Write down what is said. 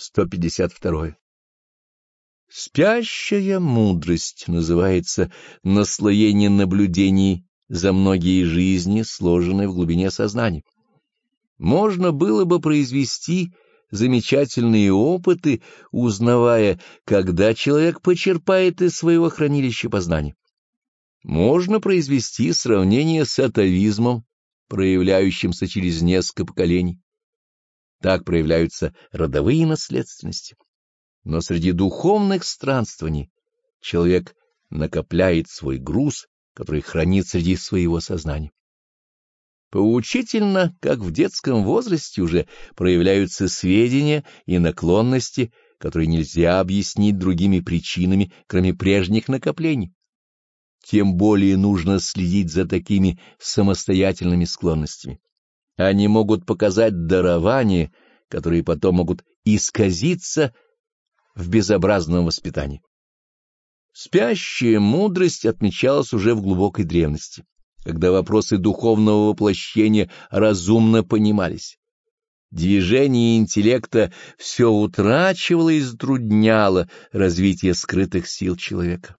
152. Спящая мудрость называется наслоение наблюдений за многие жизни, сложенные в глубине сознания. Можно было бы произвести замечательные опыты, узнавая, когда человек почерпает из своего хранилища познания. Можно произвести сравнение с атовизмом, проявляющимся через несколько поколений. Так проявляются родовые наследственности. Но среди духовных странствований человек накопляет свой груз, который хранит среди своего сознания. Поучительно, как в детском возрасте уже проявляются сведения и наклонности, которые нельзя объяснить другими причинами, кроме прежних накоплений. Тем более нужно следить за такими самостоятельными склонностями. Они могут показать дарование, которые потом могут исказиться в безобразном воспитании. Спящая мудрость отмечалась уже в глубокой древности, когда вопросы духовного воплощения разумно понимались. Движение интеллекта все утрачивало и затрудняло развитие скрытых сил человека.